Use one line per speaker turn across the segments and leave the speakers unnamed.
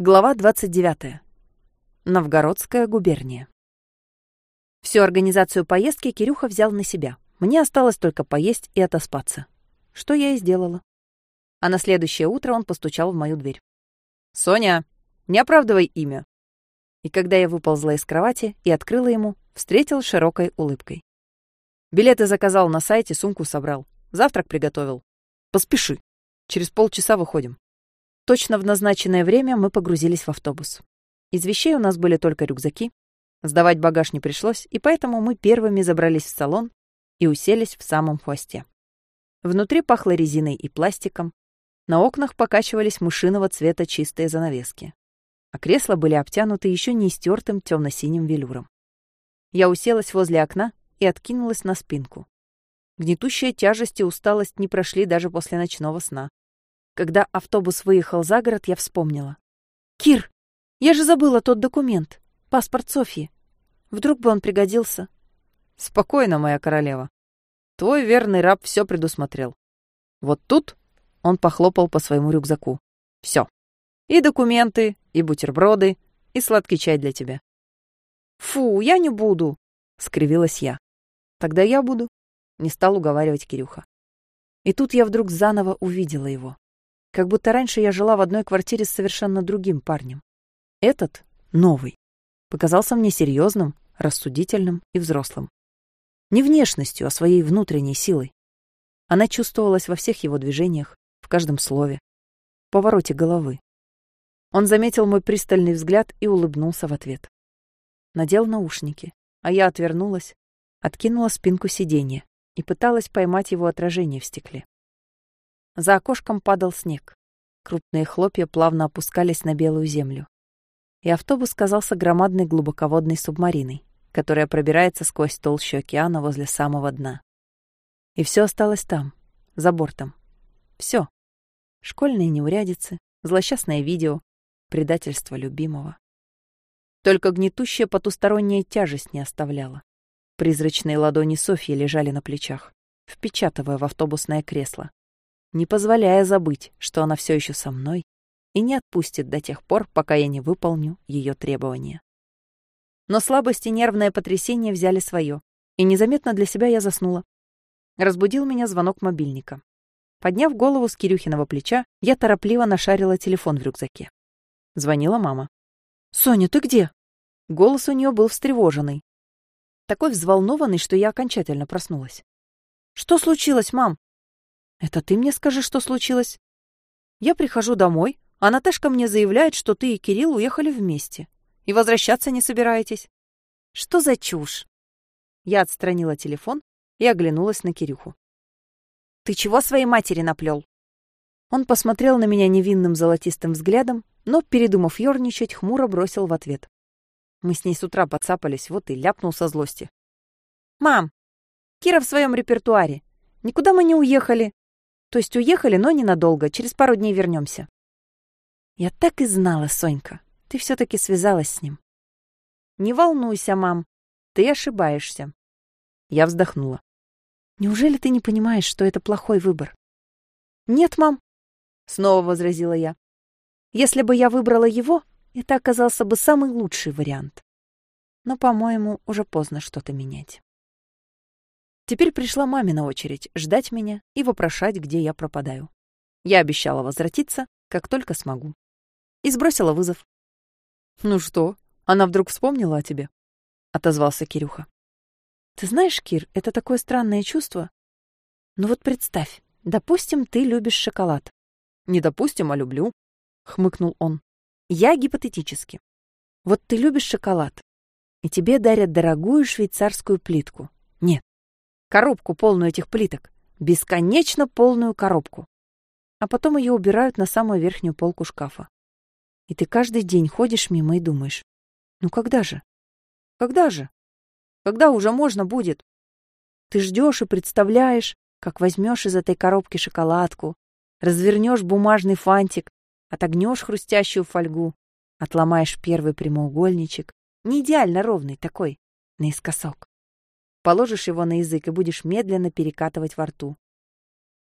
Глава 29. Новгородская губерния. Всю организацию поездки Кирюха взял на себя. Мне осталось только поесть и отоспаться. Что я и сделала. А на следующее утро он постучал в мою дверь. «Соня, не оправдывай имя». И когда я выползла из кровати и открыла ему, встретил широкой улыбкой. Билеты заказал на сайте, сумку собрал. Завтрак приготовил. Поспеши. Через полчаса выходим. Точно в назначенное время мы погрузились в автобус. Из вещей у нас были только рюкзаки. Сдавать багаж не пришлось, и поэтому мы первыми забрались в салон и уселись в самом хвосте. Внутри пахло резиной и пластиком. На окнах покачивались мышиного цвета чистые занавески. А кресла были обтянуты еще не истертым темно-синим велюром. Я уселась возле окна и откинулась на спинку. Гнетущая тяжесть и усталость не прошли даже после ночного сна. Когда автобус выехал за город, я вспомнила. «Кир, я же забыла тот документ. Паспорт Софьи. Вдруг бы он пригодился?»
«Спокойно, моя королева. Твой верный раб все предусмотрел. Вот тут он похлопал по своему рюкзаку. Все. И документы, и бутерброды, и сладкий чай для тебя.
«Фу, я не буду», — скривилась я. «Тогда я буду», — не стал уговаривать Кирюха. И тут я вдруг заново увидела его. Как будто раньше я жила в одной квартире с совершенно другим парнем. Этот, новый, показался мне серьезным, рассудительным и взрослым. Не внешностью, а своей внутренней силой. Она чувствовалась во всех его движениях, в каждом слове, в повороте головы. Он заметил мой пристальный взгляд и улыбнулся в ответ. Надел наушники, а я отвернулась, откинула спинку сиденья и пыталась поймать его отражение в стекле. За окошком падал снег. Крупные хлопья плавно опускались на белую землю. И автобус казался громадной глубоководной субмариной, которая пробирается сквозь толщу океана возле самого дна. И все осталось там, за бортом. Все. Школьные неурядицы, злосчастное видео, предательство любимого. Только гнетущая потусторонняя тяжесть не оставляла. Призрачные ладони Софьи лежали на плечах, впечатывая в автобусное кресло, не позволяя забыть, что она все еще со мной и не отпустит до тех пор, пока я не выполню ее требования. Но слабость и нервное потрясение взяли свое, и незаметно для себя я заснула. Разбудил меня звонок мобильника. Подняв голову с Кирюхиного плеча, я торопливо нашарила телефон в рюкзаке. Звонила мама. «Соня, ты где?» Голос у нее был встревоженный. Такой взволнованный, что я окончательно проснулась. «Что случилось, мам?» Это ты мне скажи, что случилось? Я прихожу домой, а Наташка мне заявляет, что ты и Кирилл уехали вместе. И возвращаться не собираетесь. Что за чушь? Я отстранила телефон и оглянулась на Кирюху. Ты чего своей матери наплел? Он посмотрел на меня невинным золотистым взглядом, но, передумав ёрничать, хмуро бросил в ответ. Мы с ней с утра подцапались, вот и ляпнул со злости. «Мам, Кира в своем репертуаре. Никуда мы не уехали. То есть уехали, но ненадолго, через пару дней вернемся. Я так и знала, Сонька. Ты все таки связалась с ним. Не волнуйся, мам. Ты ошибаешься. Я вздохнула. Неужели ты не понимаешь, что это плохой выбор? Нет, мам, снова возразила я. Если бы я выбрала его, это оказался бы самый лучший вариант. Но, по-моему, уже поздно что-то менять. Теперь пришла мамина очередь ждать меня и вопрошать, где я пропадаю. Я обещала возвратиться, как только смогу. И сбросила вызов. «Ну что, она вдруг вспомнила о тебе?» — отозвался Кирюха. «Ты знаешь, Кир, это такое странное чувство. Ну вот представь, допустим, ты любишь шоколад». «Не допустим, а люблю», — хмыкнул он. «Я гипотетически. Вот ты любишь шоколад, и тебе дарят дорогую швейцарскую плитку. Коробку полную этих плиток, бесконечно полную коробку. А потом ее убирают на самую верхнюю полку шкафа. И ты каждый день ходишь мимо и думаешь, ну когда же? Когда же? Когда уже можно будет? Ты ждешь и представляешь, как возьмешь из этой коробки шоколадку, развернешь бумажный фантик, отогнешь хрустящую фольгу, отломаешь первый прямоугольничек, не идеально ровный такой, наискосок. Положишь его на язык и будешь медленно перекатывать во рту.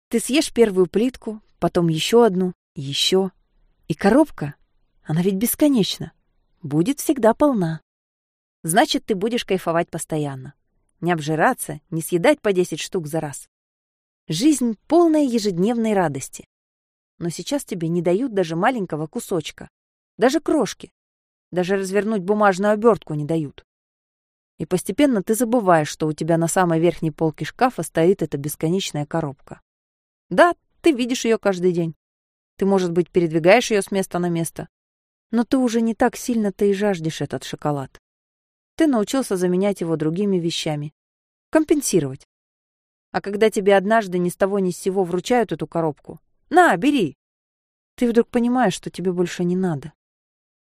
Ты съешь первую плитку, потом еще одну, еще. И коробка Она ведь бесконечна. Будет всегда полна. Значит, ты будешь кайфовать постоянно. Не обжираться, не съедать по 10 штук за раз. Жизнь полная ежедневной радости. Но сейчас тебе не дают даже маленького кусочка. Даже крошки. Даже развернуть бумажную обертку не дают. И постепенно ты забываешь, что у тебя на самой верхней полке шкафа стоит эта бесконечная коробка. Да, ты видишь ее каждый день. Ты, может быть, передвигаешь ее с места на место. Но ты уже не так сильно-то и жаждешь этот шоколад. Ты научился заменять его другими вещами. Компенсировать. А когда тебе однажды ни с того ни с сего вручают эту коробку, «На, бери!» Ты вдруг понимаешь, что тебе больше не надо.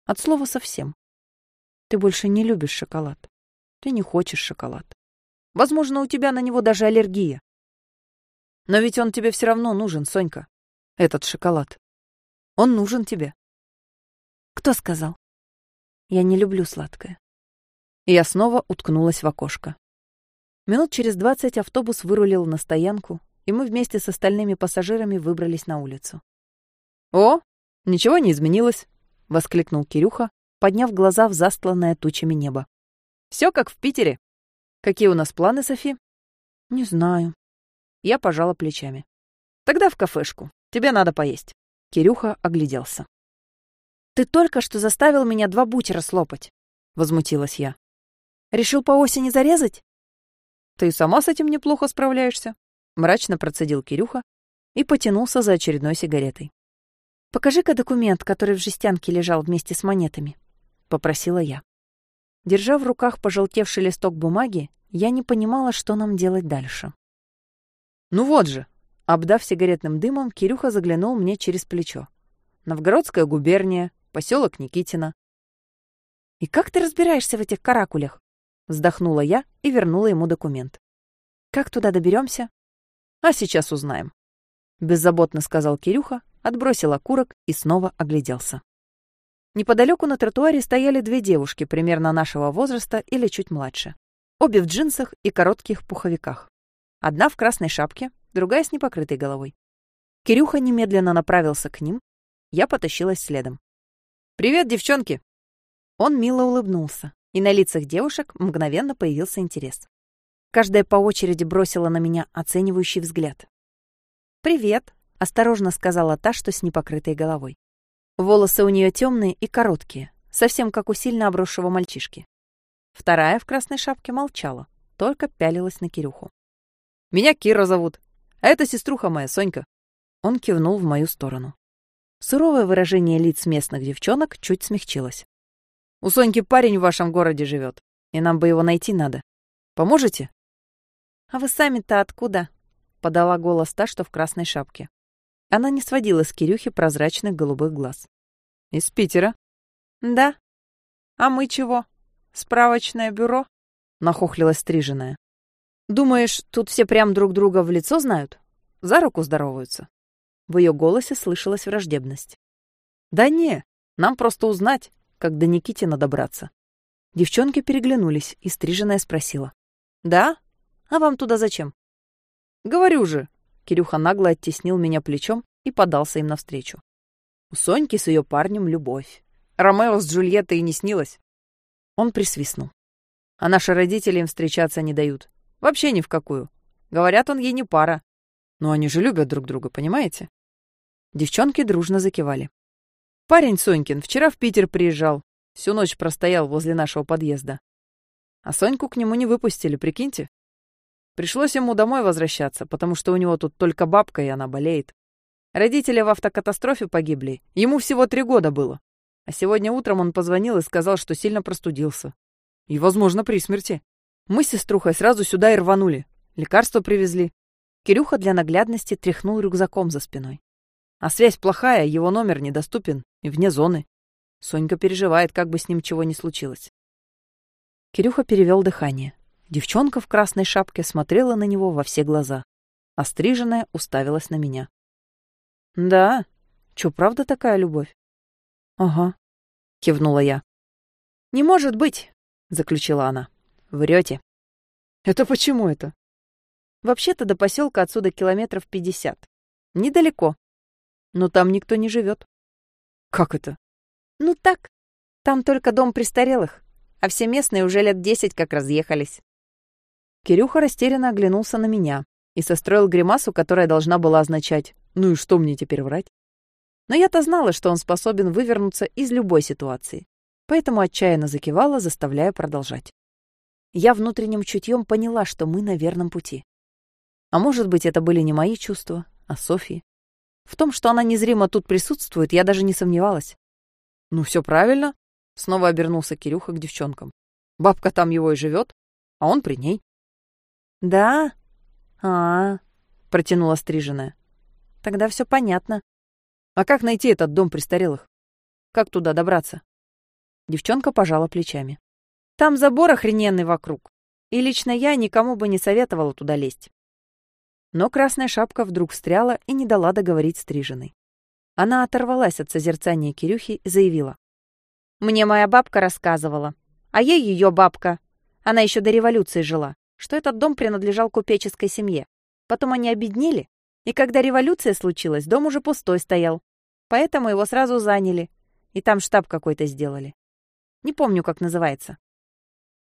От слова совсем. Ты больше не любишь шоколад. Ты не хочешь шоколад. Возможно, у тебя на него даже аллергия. Но ведь он тебе все равно нужен, Сонька. Этот шоколад. Он нужен тебе. Кто сказал? Я не люблю сладкое. И я снова уткнулась в окошко. Минут через двадцать автобус вырулил на стоянку, и мы вместе с остальными пассажирами выбрались на улицу. «О, ничего не изменилось!» — воскликнул Кирюха, подняв глаза в застланное тучами небо. «Все как в Питере. Какие у нас планы, Софи?» «Не знаю». Я пожала плечами. «Тогда в кафешку. Тебе надо поесть». Кирюха огляделся. «Ты только что заставил меня два бутера слопать», — возмутилась я. Решил по осени зарезать? Ты сама с этим неплохо справляешься, мрачно процедил Кирюха и потянулся за очередной сигаретой. Покажи-ка документ, который в жестянке лежал вместе с монетами, попросила я. Держа в руках пожелтевший листок бумаги, я не понимала, что нам делать дальше. Ну вот же, обдав сигаретным дымом, Кирюха заглянул мне через плечо. Новгородская губерния, поселок Никитина. И как ты разбираешься в этих каракулях? Вздохнула я и вернула ему документ. «Как туда доберемся? «А сейчас узнаем», — беззаботно сказал Кирюха, отбросил окурок и снова огляделся. Неподалеку на тротуаре стояли две девушки примерно нашего возраста или чуть младше. Обе в джинсах и коротких пуховиках. Одна в красной шапке, другая с непокрытой головой. Кирюха немедленно направился к ним. Я потащилась следом. «Привет, девчонки!» Он мило улыбнулся и на лицах девушек мгновенно появился интерес. Каждая по очереди бросила на меня оценивающий взгляд. «Привет», — осторожно сказала та, что с непокрытой головой. Волосы у нее темные и короткие, совсем как у сильно обросшего мальчишки. Вторая в красной шапке молчала, только пялилась на Кирюху. «Меня Кира зовут, а это сеструха моя, Сонька». Он кивнул в мою сторону. Суровое выражение лиц местных девчонок чуть смягчилось. У Соньки парень в вашем городе живет, и нам бы его найти надо. Поможете?» «А вы сами-то откуда?» — подала голос та, что в красной шапке. Она не сводила с Кирюхи прозрачных голубых глаз. «Из Питера?» «Да. А мы чего? Справочное бюро?» — нахохлилась стриженная. «Думаешь, тут все прям друг друга в лицо знают? За руку здороваются?» В ее голосе слышалась враждебность. «Да не, нам просто узнать, как до Никитина добраться. Девчонки переглянулись, и стриженная спросила. «Да? А вам туда зачем?» «Говорю же!» Кирюха нагло оттеснил меня плечом и подался им навстречу. У Соньки с ее парнем любовь. Ромео с Джульеттой и не снилось. Он присвистнул. А наши родители им встречаться не дают. Вообще ни в какую. Говорят, он ей не пара. Но они же любят друг друга, понимаете? Девчонки дружно закивали. Парень Сонькин вчера в Питер приезжал. Всю ночь простоял возле нашего подъезда. А Соньку к нему не выпустили, прикиньте. Пришлось ему домой возвращаться, потому что у него тут только бабка, и она болеет. Родители в автокатастрофе погибли. Ему всего три года было. А сегодня утром он позвонил и сказал, что сильно простудился. И, возможно, при смерти. Мы с сеструхой сразу сюда и рванули. Лекарства привезли. Кирюха для наглядности тряхнул рюкзаком за спиной. А связь плохая, его номер недоступен и вне зоны. Сонька переживает, как бы с ним чего ни случилось. Кирюха перевел дыхание. Девчонка в красной шапке смотрела на него во все глаза. а стриженная уставилась на меня. «Да? Чё, правда такая любовь?» «Ага», — кивнула я. «Не может быть», — заключила она. Врете. «Это почему это?» «Вообще-то до поселка отсюда километров пятьдесят. Недалеко но там никто не живет. Как это? Ну так, там только дом престарелых, а все местные уже лет десять как разъехались.
Кирюха растерянно оглянулся на меня и состроил гримасу, которая должна была означать «Ну и что мне теперь врать?». Но я-то знала, что он способен вывернуться из любой ситуации, поэтому отчаянно закивала, заставляя продолжать. Я внутренним чутьем поняла, что мы на верном пути. А может быть, это были не мои чувства, а Софьи. В том, что она незримо тут присутствует, я даже не сомневалась. «Ну, все правильно», — снова обернулся Кирюха к девчонкам. «Бабка там его и живет, а он при ней».
«Да? А, протянула стриженная. «Тогда все понятно».
«А как найти этот дом престарелых? Как туда добраться?» Девчонка пожала плечами.
«Там забор охрененный вокруг, и лично я никому бы не советовала туда лезть.
Но красная шапка вдруг встряла и не дала договорить стриженной. Она оторвалась от созерцания Кирюхи и заявила.
«Мне моя бабка рассказывала, а ей ее бабка. Она еще до революции жила, что этот дом принадлежал купеческой семье. Потом они обеднели, и когда революция случилась, дом уже пустой стоял. Поэтому его сразу заняли, и там штаб какой-то сделали. Не помню, как называется.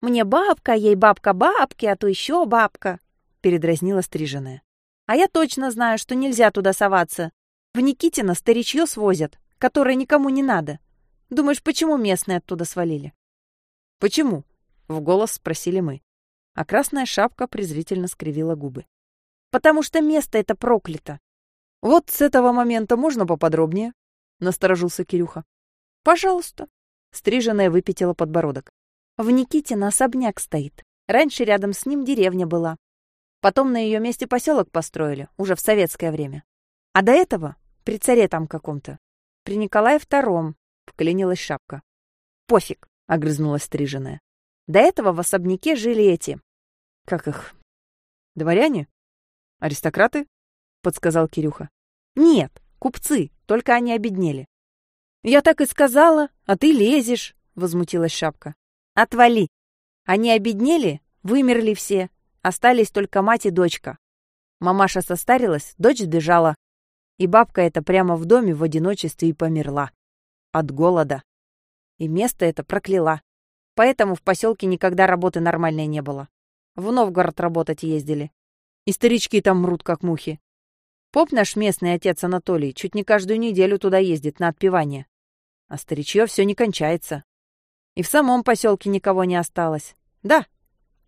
«Мне бабка, ей бабка бабки, а то еще бабка», — передразнила стриженная. «А я точно знаю, что нельзя туда соваться. В Никитино старичье свозят, которое никому не надо. Думаешь, почему местные оттуда свалили?»
«Почему?» — в голос спросили мы. А красная шапка презрительно скривила губы.
«Потому что место это проклято».
«Вот с этого момента можно поподробнее?» — насторожился Кирюха.
«Пожалуйста».
Стриженная выпятила подбородок.
«В Никитино особняк стоит. Раньше рядом с ним деревня была. Потом на ее месте поселок построили, уже в советское время. А до этого, при царе там каком-то, при Николае Втором, вклинилась шапка. Пофиг, огрызнулась стриженная. До этого в особняке жили эти...
Как их? Дворяне? Аристократы? Подсказал Кирюха.
Нет, купцы, только они обеднели.
Я так и сказала, а ты лезешь, возмутилась шапка.
Отвали. Они обеднели, вымерли все, Остались только мать и дочка. Мамаша состарилась, дочь сбежала. И бабка эта прямо в доме в одиночестве и померла. От голода. И место это прокляла. Поэтому в поселке никогда работы нормальной не было. В Новгород работать ездили. И старички там мрут, как мухи. Поп наш местный отец Анатолий чуть не каждую неделю туда ездит на отпевание. А старичье все не кончается. И в самом поселке никого не осталось. Да,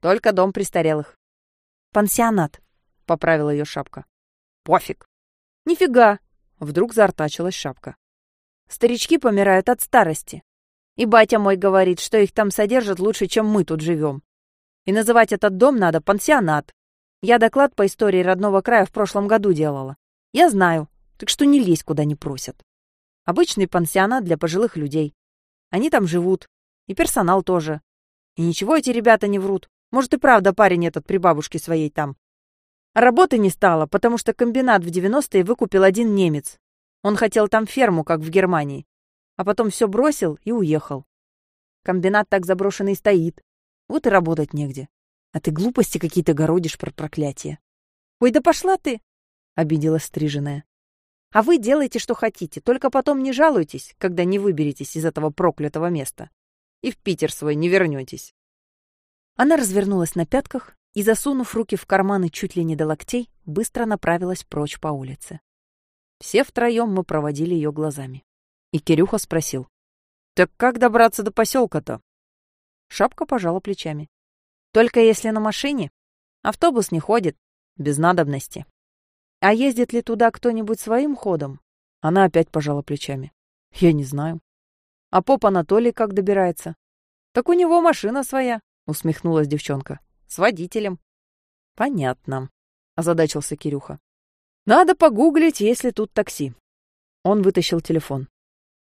только дом престарелых.
«Пансионат», — поправила ее шапка.
«Пофиг».
«Нифига», — вдруг заортачилась шапка.
«Старички помирают от старости. И батя мой говорит, что их там содержат лучше, чем мы тут живем. И называть этот дом надо пансионат. Я доклад по истории родного края в прошлом году делала. Я знаю, так что не лезь, куда не просят. Обычный пансионат для пожилых людей. Они там живут. И персонал тоже. И ничего эти ребята не врут. Может, и правда парень этот при бабушке своей там. работы не стало, потому что комбинат в 90-е выкупил один немец. Он хотел там ферму, как в Германии. А потом все бросил и уехал. Комбинат так заброшенный стоит. Вот и работать негде. А ты глупости какие-то городишь про проклятие. «Ой, да пошла ты!» — обиделась стриженная. «А вы делайте, что хотите, только потом не жалуйтесь, когда не выберетесь из этого проклятого места. И в Питер свой не вернетесь. Она развернулась на пятках и, засунув руки в карманы чуть ли не до локтей, быстро направилась прочь по улице. Все втроем мы проводили ее глазами. И Кирюха спросил. «Так как добраться до поселка-то?» Шапка пожала плечами. «Только если на машине. Автобус не ходит, без надобности. А ездит ли туда кто-нибудь своим ходом?» Она опять пожала плечами. «Я не знаю. А поп Анатолий как добирается?» «Так у него машина своя, — усмехнулась девчонка. «С водителем». «Понятно», — озадачился Кирюха. «Надо погуглить, если тут такси». Он вытащил телефон.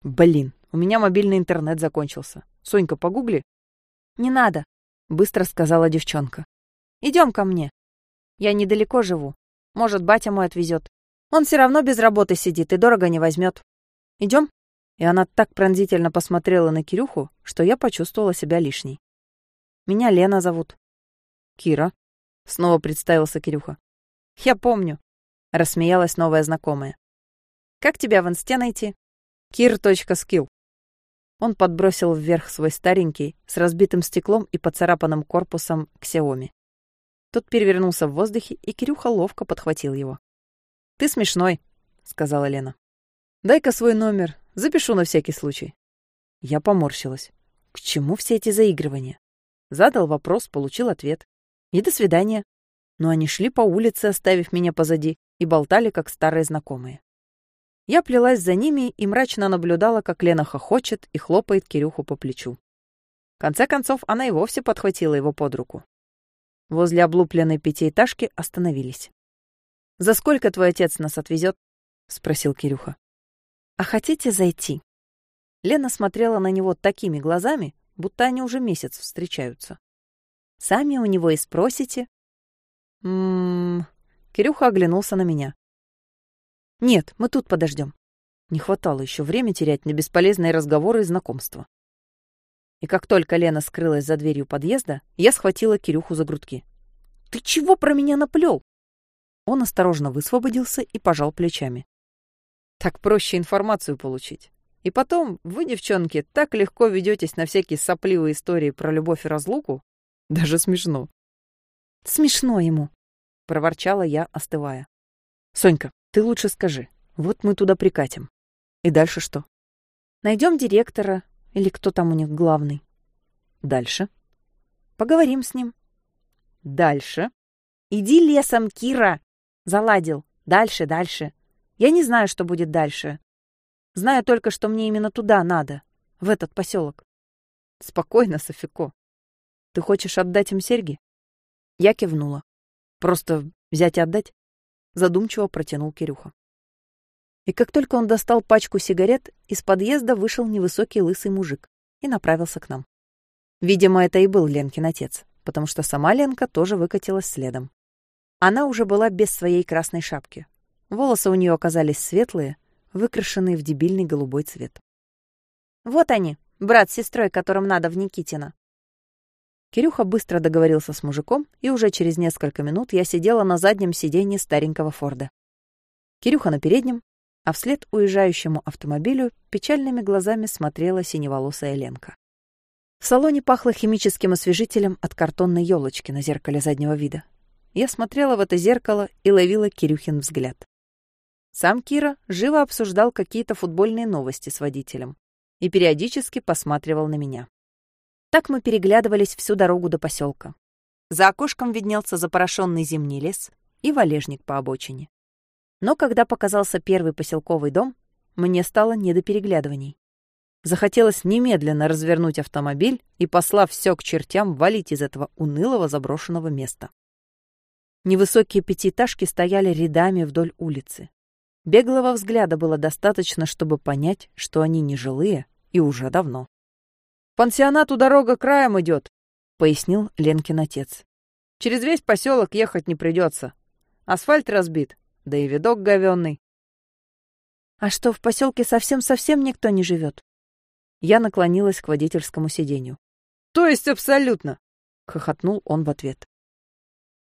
«Блин, у меня мобильный интернет закончился. Сонька, погугли». «Не надо», — быстро сказала девчонка. «Идем ко мне. Я недалеко живу. Может, батя мой отвезет. Он все равно без работы сидит и дорого не возьмет. Идем?» И она так пронзительно посмотрела на Кирюху, что я почувствовала себя лишней. Меня Лена зовут». «Кира», — снова представился Кирюха. «Я помню», — рассмеялась новая знакомая. «Как тебя в инсте найти?» «Кир.скилл». Он подбросил вверх свой старенький, с разбитым стеклом и поцарапанным корпусом Xiaomi. Тот перевернулся в воздухе, и Кирюха ловко подхватил его. «Ты смешной», — сказала Лена. «Дай-ка свой номер, запишу на всякий случай». Я поморщилась. К чему все эти заигрывания? Задал вопрос, получил ответ. И до свидания. Но они шли по улице, оставив меня позади, и болтали, как старые знакомые. Я плелась за ними и мрачно наблюдала, как Лена хохочет и хлопает Кирюху по плечу. В конце концов, она и вовсе подхватила его под руку. Возле облупленной пятиэтажки остановились. «За сколько твой отец нас отвезет?» — спросил Кирюха. «А хотите зайти?» Лена смотрела на него такими глазами, будто они уже месяц встречаются. «Сами у него и спросите». «М-м-м...» Кирюха оглянулся на меня. «Нет, мы тут подождем. Не хватало еще время терять на бесполезные разговоры и знакомства. И как только Лена скрылась за дверью подъезда, я схватила Кирюху за грудки. «Ты чего про меня наплел?» Он осторожно высвободился и пожал плечами. «Так проще информацию получить. И потом, вы, девчонки, так легко ведетесь на всякие сопливые истории про любовь и разлуку. Даже смешно». «Смешно ему», — проворчала я, остывая. «Сонька, ты лучше скажи. Вот мы туда прикатим. И дальше что? Найдем директора или кто там у них главный. Дальше. Поговорим с ним. Дальше. Иди лесом, Кира. Заладил. Дальше, дальше. Я не знаю, что будет дальше. Знаю только, что мне именно туда надо, в этот поселок. Спокойно, Софико. Ты хочешь отдать им серьги? Я кивнула. Просто взять и отдать? Задумчиво протянул Кирюха. И как только он достал пачку сигарет, из подъезда вышел невысокий лысый мужик и направился к нам. Видимо, это и был Ленкин отец, потому что сама Ленка тоже выкатилась следом. Она уже была без своей красной шапки. Волосы у нее оказались светлые, выкрашенные в дебильный голубой цвет. «Вот они, брат с сестрой, которым надо в Никитино», Кирюха быстро договорился с мужиком, и уже через несколько минут я сидела на заднем сиденье старенького Форда. Кирюха на переднем, а вслед уезжающему автомобилю печальными глазами смотрела синеволосая Ленка. В салоне пахло химическим освежителем от картонной елочки на зеркале заднего вида. Я смотрела в это зеркало и ловила Кирюхин взгляд. Сам Кира живо обсуждал какие-то футбольные новости с водителем и периодически посматривал на меня. Так мы переглядывались всю дорогу до поселка. За окошком виднелся запорошенный зимний лес и валежник по обочине. Но когда показался первый поселковый дом, мне стало не до переглядываний. Захотелось немедленно развернуть автомобиль и, послав все к чертям, валить из этого унылого заброшенного места. Невысокие пятиэтажки стояли рядами вдоль улицы. Беглого взгляда было достаточно, чтобы понять, что они не жилые и уже давно пансионату дорога краем идет, пояснил Ленкин отец. Через весь поселок ехать не придется. Асфальт разбит, да и видок говенный. А что, в поселке совсем-совсем никто не живет? Я наклонилась к водительскому сиденью. То есть абсолютно, хохотнул он в ответ.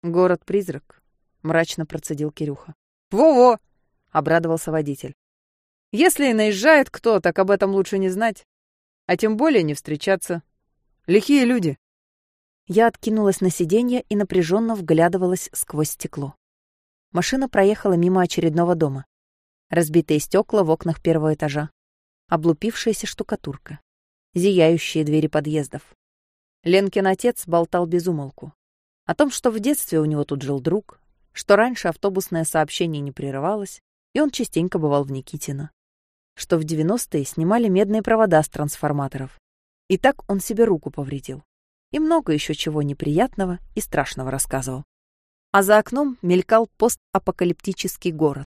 Город-призрак, мрачно процедил Кирюха. Во-во, обрадовался водитель. Если и наезжает кто, так об этом лучше не знать а тем более не встречаться. Лихие люди. Я откинулась на сиденье и напряженно вглядывалась сквозь стекло. Машина проехала мимо очередного дома. Разбитые стекла в окнах первого этажа. Облупившаяся штукатурка. Зияющие двери подъездов. Ленкин отец болтал без умолку. О том, что в детстве у него тут жил друг, что раньше автобусное сообщение не прерывалось, и он частенько бывал в Никитино что в 90-е снимали медные провода с трансформаторов. И так он себе руку повредил. И много еще чего неприятного и страшного рассказывал. А за окном мелькал постапокалиптический город.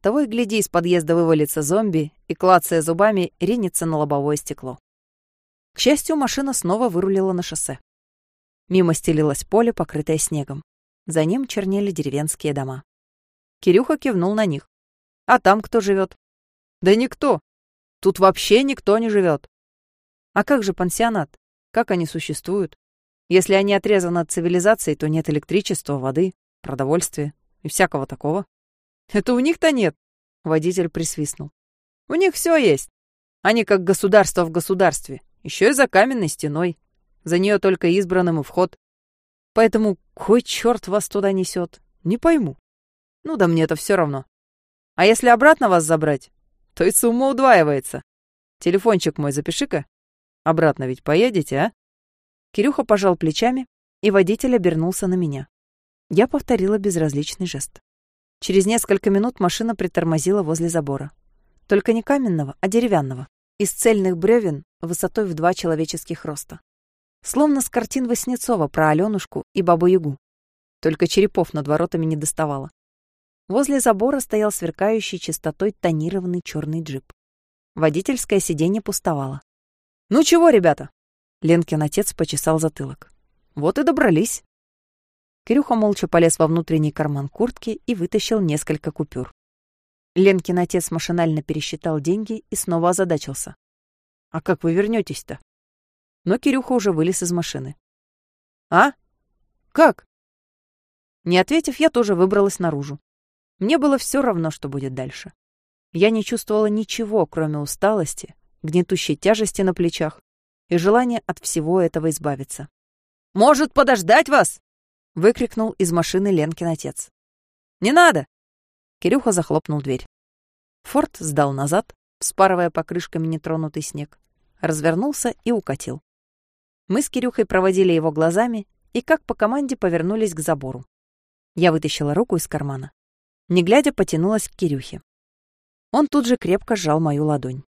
Того и гляди, из подъезда вывалится зомби и, клацая зубами, ринется на лобовое стекло. К счастью, машина снова вырулила на шоссе. Мимо стелилось поле, покрытое снегом. За ним чернели деревенские дома. Кирюха кивнул на них. «А там кто живет? Да никто. Тут вообще никто не живет. А как же пансионат? Как они существуют? Если они отрезаны от цивилизации, то нет электричества, воды, продовольствия и всякого такого. Это у них-то нет. Водитель присвистнул. У них все есть.
Они как государство в государстве, еще и за каменной стеной. За нее только избранным и вход. Поэтому кой черт вас туда несет? Не пойму. Ну да мне это все равно. А если обратно вас забрать, то и сумма удваивается. Телефончик мой запиши-ка. Обратно ведь поедете, а?
Кирюха пожал плечами, и водитель обернулся на меня. Я повторила безразличный жест. Через несколько минут машина притормозила возле забора. Только не каменного, а деревянного, из цельных бревен высотой в два человеческих роста. Словно с картин Васнецова про Алёнушку и Бабу-Ягу. Только черепов над воротами не доставало. Возле забора стоял сверкающий чистотой тонированный черный джип. Водительское сиденье пустовало.
«Ну чего, ребята?»
Ленкин отец почесал затылок.
«Вот и добрались».
Кирюха молча полез во внутренний карман куртки и вытащил несколько купюр. Ленкин отец машинально пересчитал деньги и снова озадачился.
«А как вы вернетесь-то?»
Но Кирюха уже вылез из машины.
«А? Как?»
Не ответив, я тоже выбралась наружу. Мне было все равно, что будет дальше. Я не чувствовала ничего, кроме усталости, гнетущей тяжести на плечах и желания от всего этого избавиться.
«Может, подождать вас?»
— выкрикнул из машины Ленкин отец.
«Не надо!»
Кирюха захлопнул дверь. Форд сдал назад, вспарывая покрышками нетронутый снег, развернулся и укатил. Мы с Кирюхой проводили его глазами и, как по команде, повернулись к забору. Я вытащила руку из кармана. Не глядя, потянулась к Кирюхе. Он тут же крепко сжал мою ладонь.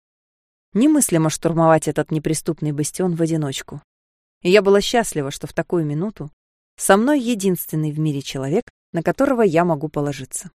Немыслимо штурмовать этот неприступный бастион в одиночку. И я была счастлива, что в такую минуту со мной единственный в мире человек, на которого я могу положиться.